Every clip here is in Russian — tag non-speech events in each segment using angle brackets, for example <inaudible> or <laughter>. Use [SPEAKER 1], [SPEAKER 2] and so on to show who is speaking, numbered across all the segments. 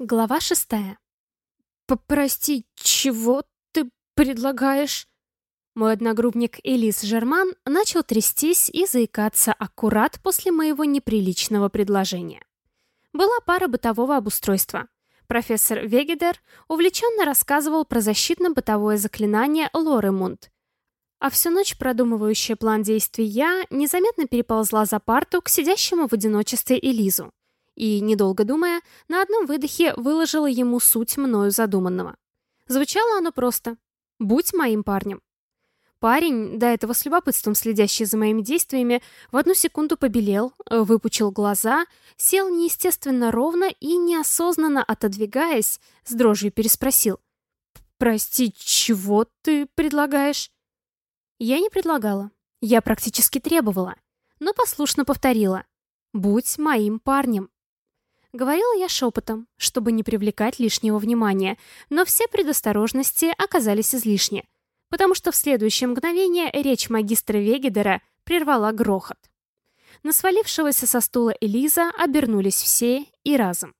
[SPEAKER 1] Глава шестая. «Прости, чего ты предлагаешь?» Мой одногруппник Элис Жерман начал трястись и заикаться аккурат после моего неприличного предложения. Была пара бытового обустройства. Профессор Вегедер увлеченно рассказывал про защитно-бытовое заклинание Лоремунд. А всю ночь продумывающая план действий я незаметно переползла за парту к сидящему в одиночестве Элизу и, недолго думая, на одном выдохе выложила ему суть мною задуманного. Звучало оно просто «Будь моим парнем». Парень, до этого с любопытством следящий за моими действиями, в одну секунду побелел, выпучил глаза, сел неестественно ровно и, неосознанно отодвигаясь, с дрожью переспросил. «Прости, чего ты предлагаешь?» Я не предлагала. Я практически требовала, но послушно повторила. «Будь моим парнем». Говорила я шепотом, чтобы не привлекать лишнего внимания, но все предосторожности оказались излишни, потому что в следующее мгновение речь магистра Вегедера прервала грохот. На свалившегося со стула Элиза обернулись все и разом.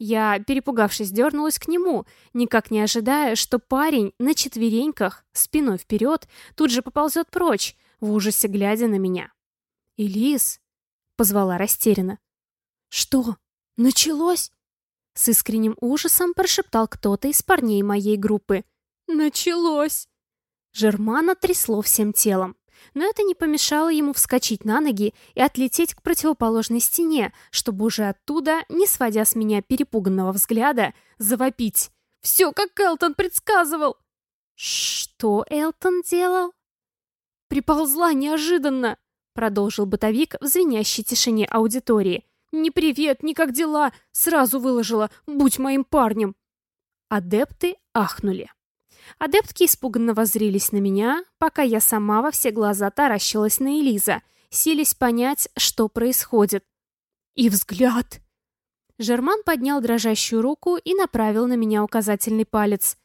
[SPEAKER 1] Я, перепугавшись, дернулась к нему, никак не ожидая, что парень на четвереньках, спиной вперед, тут же поползет прочь, в ужасе глядя на меня. «Элиз!» — позвала растерянно. «Что?» «Началось?» С искренним ужасом прошептал кто-то из парней моей группы. «Началось!» Жермана трясло всем телом. Но это не помешало ему вскочить на ноги и отлететь к противоположной стене, чтобы уже оттуда, не сводя с меня перепуганного взгляда, завопить. «Все, как Элтон предсказывал!» «Что Элтон делал?» «Приползла неожиданно!» продолжил бытовик в звенящей тишине аудитории. «Не привет, не как дела!» Сразу выложила «Будь моим парнем!» Адепты ахнули. Адептки испуганно воззрились на меня, пока я сама во все глаза таращилась на Элиза, сились понять, что происходит. И взгляд! Жерман поднял дрожащую руку и направил на меня указательный палец.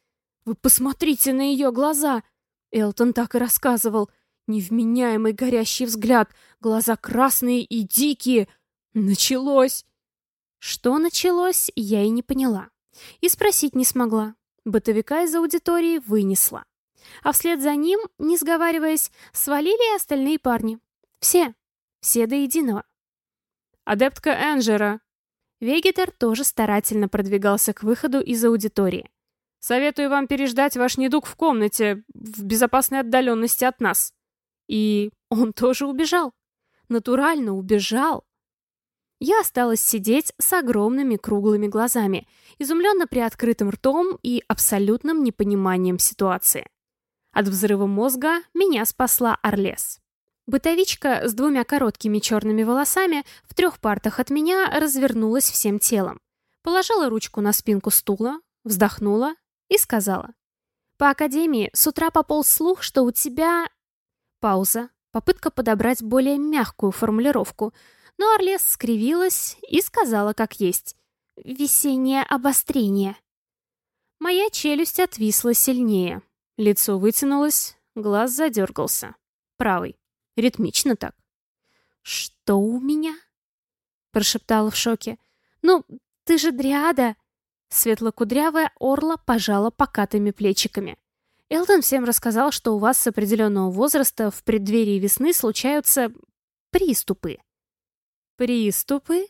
[SPEAKER 1] «Вы посмотрите на ее глаза!» Элтон так и рассказывал. Невменяемый горящий взгляд, глаза красные и дикие, Началось! Что началось, я и не поняла. И спросить не смогла. Бытовика из аудитории вынесла. А вслед за ним, не сговариваясь, свалили и остальные парни. Все. Все до единого. «Адептка Энджера!» Вегетер тоже старательно продвигался к выходу из аудитории. «Советую вам переждать ваш недуг в комнате, в безопасной отдаленности от нас». И он тоже убежал. Натурально убежал. Я осталась сидеть с огромными круглыми глазами, изумленно приоткрытым ртом и абсолютным непониманием ситуации. От взрыва мозга меня спасла Орлес. Бытовичка с двумя короткими черными волосами в трех партах от меня развернулась всем телом. Положила ручку на спинку стула, вздохнула и сказала. «По Академии с утра пополз слух, что у тебя...» Пауза. Попытка подобрать более мягкую формулировку — но Орлес скривилась и сказала как есть. «Весеннее обострение». Моя челюсть отвисла сильнее. Лицо вытянулось, глаз задергался. Правый. Ритмично так. «Что у меня?» Прошептала в шоке. «Ну, ты же дриада!» Светлокудрявая орла пожала покатыми плечиками. Элтон всем рассказал, что у вас с определенного возраста в преддверии весны случаются приступы. «Приступы?»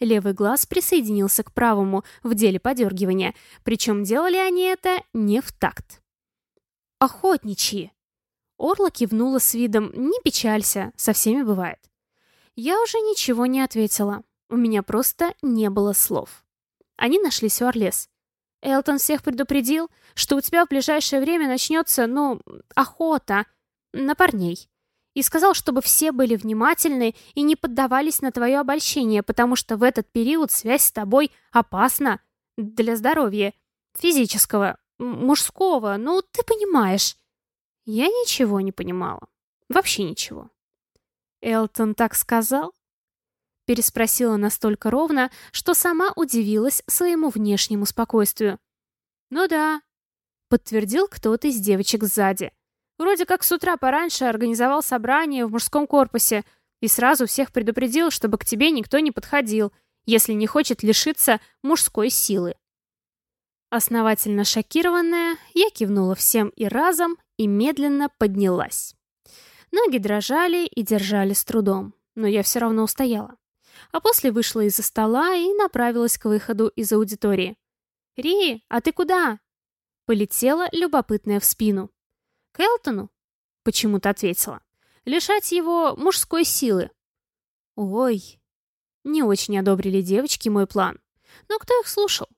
[SPEAKER 1] Левый глаз присоединился к правому в деле подергивания, причем делали они это не в такт. «Охотничьи!» Орла кивнула с видом «Не печалься, со всеми бывает». Я уже ничего не ответила. У меня просто не было слов. Они нашлись у Орлес. Элтон всех предупредил, что у тебя в ближайшее время начнется, ну, охота на парней и сказал, чтобы все были внимательны и не поддавались на твое обольщение, потому что в этот период связь с тобой опасна для здоровья физического, мужского, ну, ты понимаешь. Я ничего не понимала. Вообще ничего. Элтон так сказал? Переспросила настолько ровно, что сама удивилась своему внешнему спокойствию. «Ну да», — подтвердил кто-то из девочек сзади. Вроде как с утра пораньше организовал собрание в мужском корпусе и сразу всех предупредил, чтобы к тебе никто не подходил. если не хочет лишиться мужской силы. Основательно шокированная, я кивнула всем и разом и медленно поднялась. Ноги дрожали и держали с трудом, но я все равно устояла. А после вышла из-за стола и направилась к выходу из аудитории. «Ри, а ты куда?» Полетела любопытная в спину. «К Элтону?» Почему-то ответила. «Лишать его мужской силы». «Ой». Не очень одобрили девочки мой план. Но кто их слушал?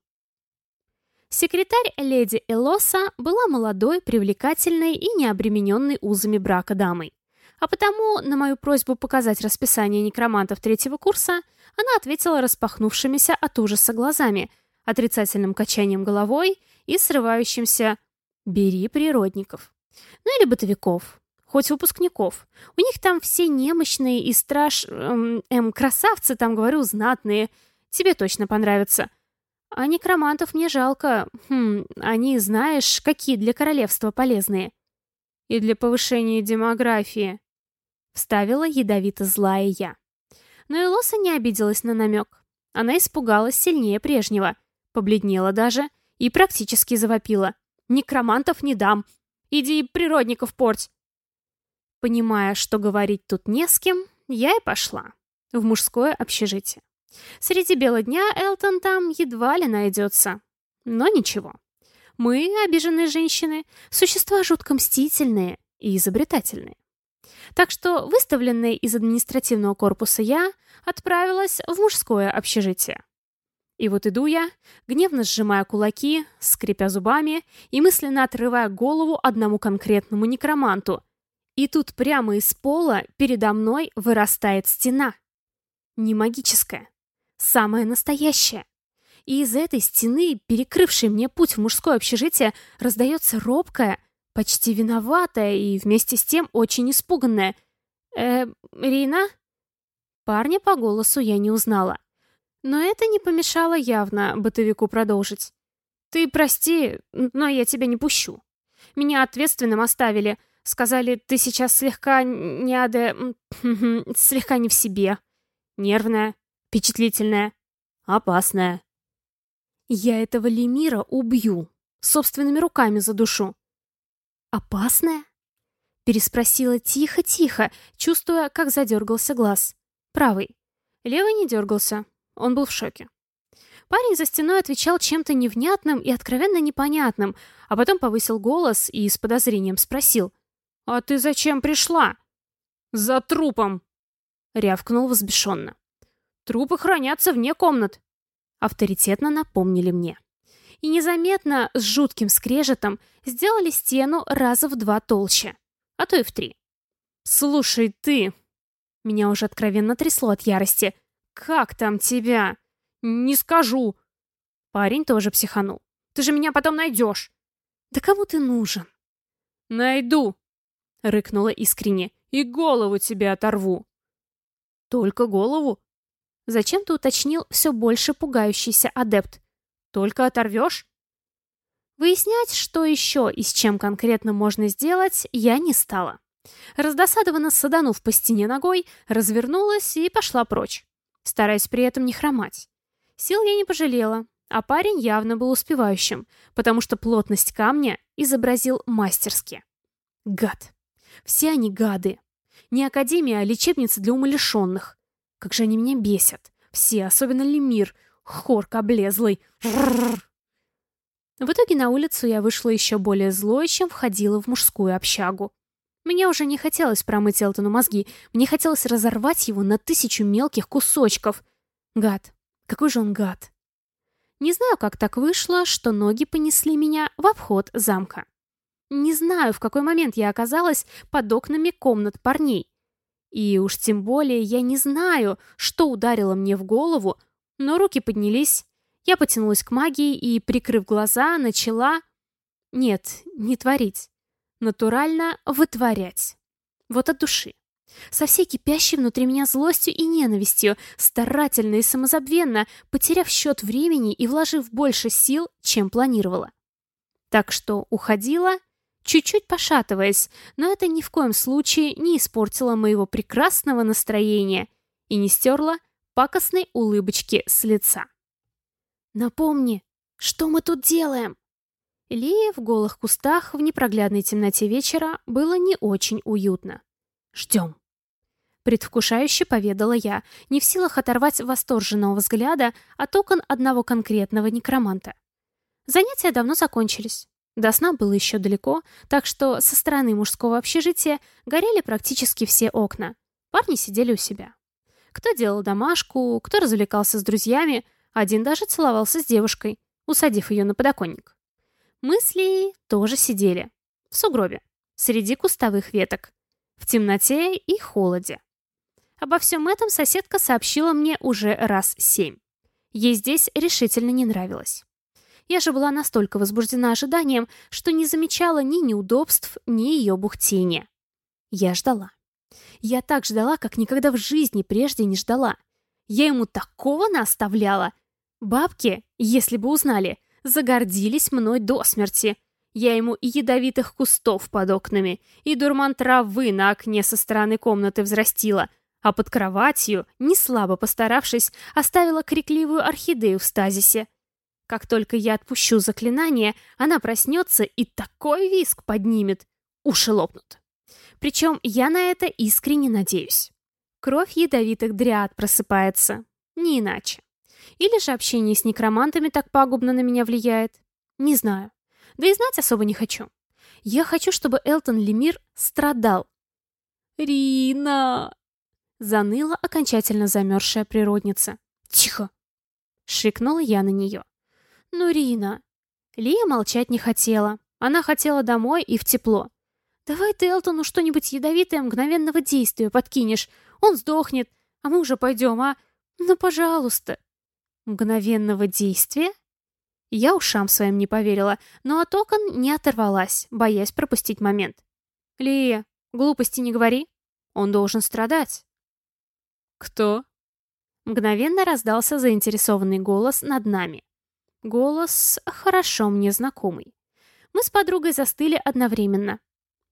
[SPEAKER 1] Секретарь леди Элоса была молодой, привлекательной и необремененной узами брака дамой. А потому на мою просьбу показать расписание некромантов третьего курса она ответила распахнувшимися от ужаса глазами, отрицательным качанием головой и срывающимся «бери природников». Ну или бытовиков, хоть выпускников. У них там все немощные и страш... Эм, эм, красавцы там, говорю, знатные. Тебе точно понравится. А некромантов мне жалко. Хм, они, знаешь, какие для королевства полезные. И для повышения демографии. Вставила ядовито злая я. Но Элоса не обиделась на намек. Она испугалась сильнее прежнего. Побледнела даже и практически завопила. «Некромантов не дам! Иди природников порть!» Понимая, что говорить тут не с кем, я и пошла. В мужское общежитие. Среди бела дня Элтон там едва ли найдется. Но ничего. Мы, обиженные женщины, существа жутко мстительные и изобретательные. Так что, выставленная из административного корпуса я, отправилась в мужское общежитие. И вот иду я, гневно сжимая кулаки, скрипя зубами и мысленно отрывая голову одному конкретному некроманту. И тут прямо из пола передо мной вырастает стена. Не магическая, самая настоящая. И из этой стены, перекрывшей мне путь в мужское общежитие, раздается робкая, почти виноватая и вместе с тем очень испуганная. «Э, Рина?» Парня по голосу я не узнала. Но это не помешало явно бытовику продолжить. «Ты прости, но я тебя не пущу. Меня ответственным оставили. Сказали, ты сейчас слегка не аде... <laughs> слегка не в себе. Нервная, впечатлительная, опасная. Я этого Лемира убью. Собственными руками задушу. «Опасная?» Переспросила тихо-тихо, чувствуя, как задергался глаз. Правый. Левый не дергался. Он был в шоке. Парень за стеной отвечал чем-то невнятным и откровенно непонятным, а потом повысил голос и с подозрением спросил. «А ты зачем пришла?» «За трупом!» — рявкнул возбешенно. «Трупы хранятся вне комнат!» Авторитетно напомнили мне. И незаметно, с жутким скрежетом, сделали стену раза в два толще. А то и в три. «Слушай, ты...» Меня уже откровенно трясло от ярости. «Как там тебя?» «Не скажу!» Парень тоже психанул. «Ты же меня потом найдешь!» «Да кому ты нужен?» «Найду!» — рыкнула искренне. «И голову тебе оторву!» «Только голову?» Зачем-то уточнил все больше пугающийся адепт. «Только оторвешь?» Выяснять, что еще и с чем конкретно можно сделать, я не стала. Раздосадованно саданув по стене ногой, развернулась и пошла прочь, стараясь при этом не хромать. Сил я не пожалела, а парень явно был успевающим, потому что плотность камня изобразил мастерски. Гад. Все они гады. Не академия, а лечебница для умалишенных. Как же они меня бесят. Все, особенно Лемир. Хорк облезлый. В итоге на улицу я вышла еще более злой, чем входила в мужскую общагу. Мне уже не хотелось промыть Элтону мозги, мне хотелось разорвать его на тысячу мелких кусочков. Гад. Какой же он гад. Не знаю, как так вышло, что ноги понесли меня в обход замка. Не знаю, в какой момент я оказалась под окнами комнат парней. И уж тем более я не знаю, что ударило мне в голову, но руки поднялись, я потянулась к магии и, прикрыв глаза, начала... Нет, не творить. Натурально вытворять. Вот от души. Со всей кипящей внутри меня злостью и ненавистью, старательно и самозабвенно, потеряв счет времени и вложив больше сил, чем планировала. Так что уходила, чуть-чуть пошатываясь, но это ни в коем случае не испортило моего прекрасного настроения и не стерло пакостной улыбочки с лица. «Напомни, что мы тут делаем?» Лии в голых кустах в непроглядной темноте вечера было не очень уютно. «Ждем». Предвкушающе поведала я, не в силах оторвать восторженного взгляда от окон одного конкретного некроманта. Занятия давно закончились. До сна было еще далеко, так что со стороны мужского общежития горели практически все окна. Парни сидели у себя. Кто делал домашку, кто развлекался с друзьями, один даже целовался с девушкой, усадив ее на подоконник. Мысли тоже сидели. В сугробе, среди кустовых веток, в темноте и холоде. Обо всем этом соседка сообщила мне уже раз семь. Ей здесь решительно не нравилось. Я же была настолько возбуждена ожиданием, что не замечала ни неудобств, ни ее бухтения. Я ждала. Я так ждала, как никогда в жизни прежде не ждала. Я ему такого наставляла. Бабки, если бы узнали, загордились мной до смерти. Я ему и ядовитых кустов под окнами, и дурман травы на окне со стороны комнаты взрастила, а под кроватью, не слабо постаравшись, оставила крикливую орхидею в стазисе. Как только я отпущу заклинание, она проснется и такой виск поднимет. Уши лопнут. Причем я на это искренне надеюсь. Кровь ядовитых дриад просыпается. Не иначе. Или же общение с некромантами так пагубно на меня влияет. Не знаю. Да и знать особо не хочу. Я хочу, чтобы Элтон Лемир страдал. «Рина!» Заныла окончательно замерзшая природница. «Тихо!» Шикнула я на нее. «Ну, Рина...» Лия молчать не хотела. Она хотела домой и в тепло. «Давай ты Элтону что-нибудь ядовитое мгновенного действия подкинешь. Он сдохнет, а мы уже пойдем, а? Ну, пожалуйста!» «Мгновенного действия?» Я ушам своим не поверила, но от окон не оторвалась, боясь пропустить момент. «Лия, глупости не говори. Он должен страдать». «Кто?» Мгновенно раздался заинтересованный голос над нами. Голос хорошо мне знакомый. Мы с подругой застыли одновременно.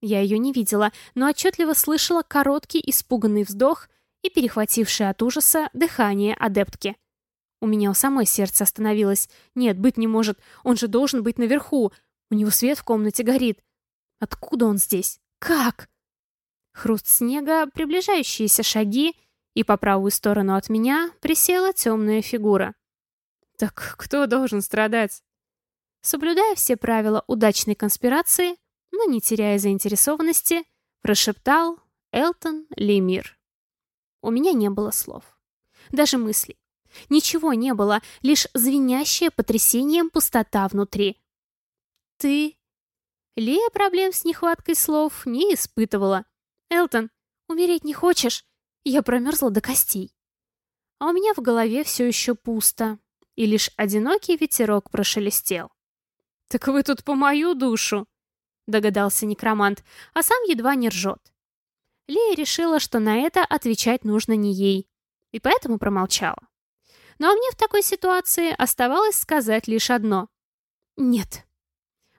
[SPEAKER 1] Я ее не видела, но отчетливо слышала короткий испуганный вздох и перехватившее от ужаса дыхание адептки. У меня у самой сердце остановилось. Нет, быть не может, он же должен быть наверху. У него свет в комнате горит. Откуда он здесь? Как? Хруст снега, приближающиеся шаги, и по правую сторону от меня присела темная фигура. Так кто должен страдать? Соблюдая все правила удачной конспирации, но не теряя заинтересованности, прошептал Элтон Лемир. У меня не было слов. Даже мыслей. Ничего не было, лишь звенящее потрясением пустота внутри. «Ты...» Лия проблем с нехваткой слов не испытывала. «Элтон, умереть не хочешь? Я промерзла до костей». А у меня в голове все еще пусто, и лишь одинокий ветерок прошелестел. «Так вы тут по мою душу!» — догадался некромант, а сам едва не ржет. Лея решила, что на это отвечать нужно не ей, и поэтому промолчала. А мне в такой ситуации оставалось сказать лишь одно. «Нет».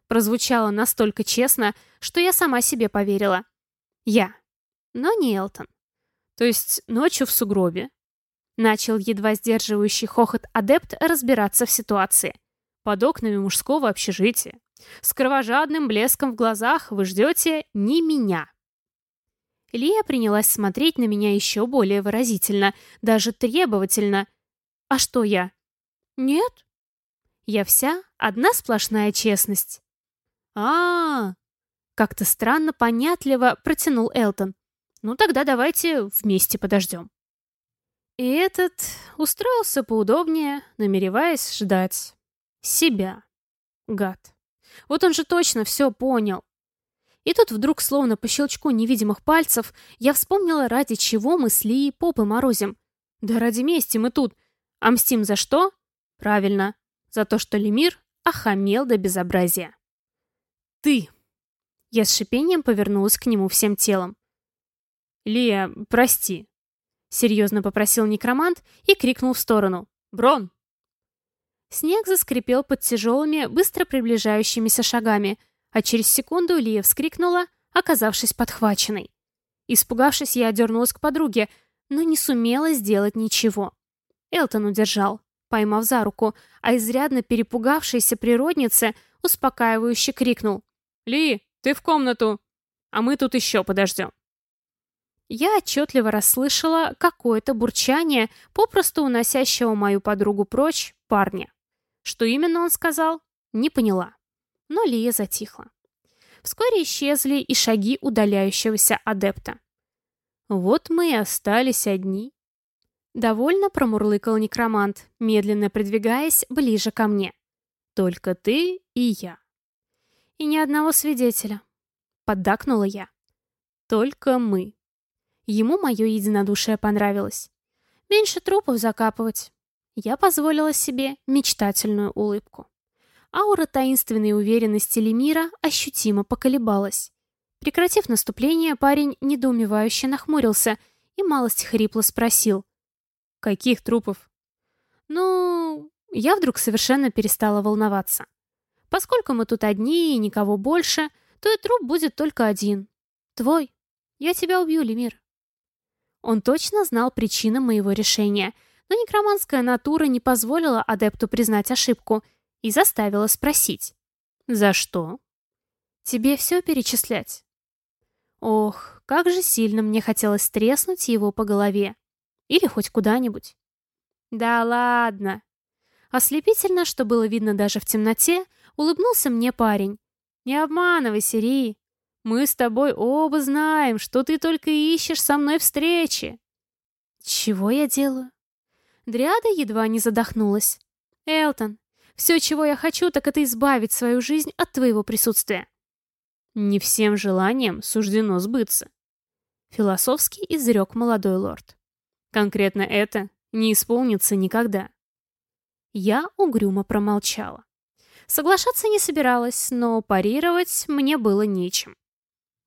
[SPEAKER 1] Прозвучало настолько честно, что я сама себе поверила. Я. Но не Элтон. То есть ночью в сугробе, Начал едва сдерживающий хохот адепт разбираться в ситуации. Под окнами мужского общежития. С кровожадным блеском в глазах вы ждете не меня. Лия принялась смотреть на меня еще более выразительно, даже требовательно. А что я? Нет. Я вся одна сплошная честность. а а, -а Как-то странно понятливо протянул Элтон. Ну тогда давайте вместе подождем. И этот устроился поудобнее, намереваясь ждать. Себя. Гад. Вот он же точно все понял. И тут вдруг, словно по щелчку невидимых пальцев, я вспомнила, ради чего мы с Лией попы морозим. Да ради мести мы тут. А мстим за что? Правильно. За то, что Лемир охамел до безобразия. Ты. Я с шипением повернулась к нему всем телом. Лия, прости. Серьезно попросил некромант и крикнул в сторону. «Брон!» Снег заскрипел под тяжелыми, быстро приближающимися шагами, а через секунду Лия вскрикнула, оказавшись подхваченной. Испугавшись, я дернулась к подруге, но не сумела сделать ничего. Элтон удержал, поймав за руку, а изрядно перепугавшаяся природница успокаивающе крикнул. «Ли, ты в комнату, а мы тут еще подождем». Я отчетливо расслышала какое-то бурчание, попросту уносящего мою подругу прочь, парня. Что именно он сказал, не поняла. Но Лия затихла. Вскоре исчезли и шаги удаляющегося адепта. Вот мы и остались одни. Довольно промурлыкал некромант, медленно придвигаясь ближе ко мне. Только ты и я. И ни одного свидетеля. Поддакнула я. Только мы. Ему мое единодушие понравилось. Меньше трупов закапывать. Я позволила себе мечтательную улыбку. Аура таинственной уверенности Лемира ощутимо поколебалась. Прекратив наступление, парень недоумевающе нахмурился и малость хрипло спросил. «Каких трупов?» «Ну...» Я вдруг совершенно перестала волноваться. Поскольку мы тут одни и никого больше, то и труп будет только один. Твой. Я тебя убью, Лемир. Он точно знал причину моего решения, но некроманская натура не позволила адепту признать ошибку и заставила спросить. «За что?» «Тебе все перечислять?» Ох, как же сильно мне хотелось треснуть его по голове. Или хоть куда-нибудь. «Да ладно!» Ослепительно, что было видно даже в темноте, улыбнулся мне парень. «Не обманывай, Сири. Мы с тобой оба знаем, что ты только ищешь со мной встречи. Чего я делаю? Дриада едва не задохнулась. Элтон, все, чего я хочу, так это избавить свою жизнь от твоего присутствия. Не всем желаниям суждено сбыться. Философски изрек молодой лорд. Конкретно это не исполнится никогда. Я угрюмо промолчала. Соглашаться не собиралась, но парировать мне было нечем.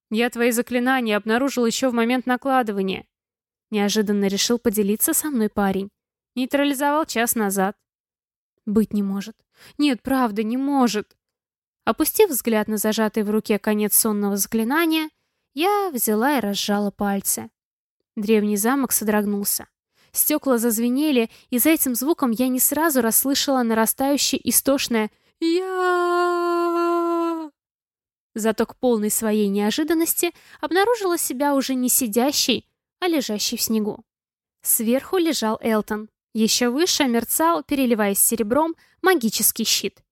[SPEAKER 1] Я твои заклинания обнаружил еще в момент накладывания. Неожиданно решил поделиться со мной парень. Нейтрализовал час назад. Быть не может. Нет, правда, не может. Опустив взгляд на зажатый в руке конец сонного заклинания, я взяла и разжала пальцы. Древний замок содрогнулся. Стекла зазвенели, и за этим звуком я не сразу расслышала нарастающее истошное «Я...» Зато к полной своей неожиданности обнаружила себя уже не сидящей, а лежащей в снегу. Сверху лежал Элтон. Еще выше мерцал, переливаясь серебром, магический щит.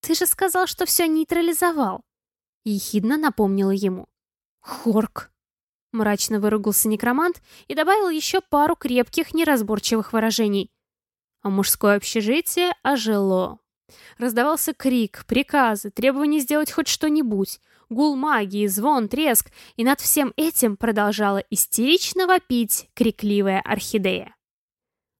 [SPEAKER 1] «Ты же сказал, что все нейтрализовал!» Ехидно напомнила ему. «Хорк!» Мрачно выругался некромант и добавил еще пару крепких, неразборчивых выражений. А мужское общежитие ожило. Раздавался крик, приказы, требования сделать хоть что-нибудь, гул магии, звон, треск, и над всем этим продолжала истерично вопить крикливая орхидея.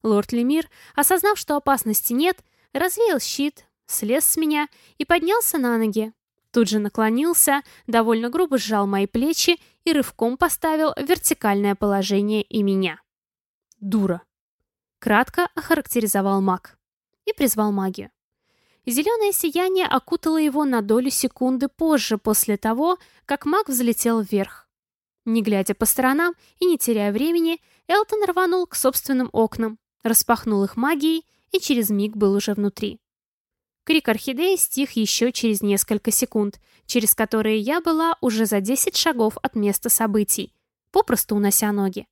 [SPEAKER 1] Лорд Лемир, осознав, что опасности нет, развеял щит, слез с меня и поднялся на ноги. Тут же наклонился, довольно грубо сжал мои плечи и рывком поставил в вертикальное положение и меня. «Дура!» Кратко охарактеризовал маг и призвал магию. Зеленое сияние окутало его на долю секунды позже, после того, как маг взлетел вверх. Не глядя по сторонам и не теряя времени, Элтон рванул к собственным окнам, распахнул их магией и через миг был уже внутри. Крик орхидеи стих еще через несколько секунд, через которые я была уже за 10 шагов от места событий, попросту унося ноги.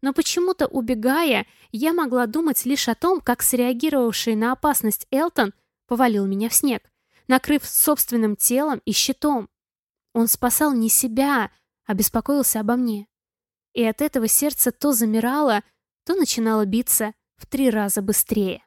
[SPEAKER 1] Но почему-то, убегая, я могла думать лишь о том, как среагировавший на опасность Элтон – повалил меня в снег, накрыв собственным телом и щитом. Он спасал не себя, а беспокоился обо мне. И от этого сердце то замирало, то начинало биться в три раза быстрее.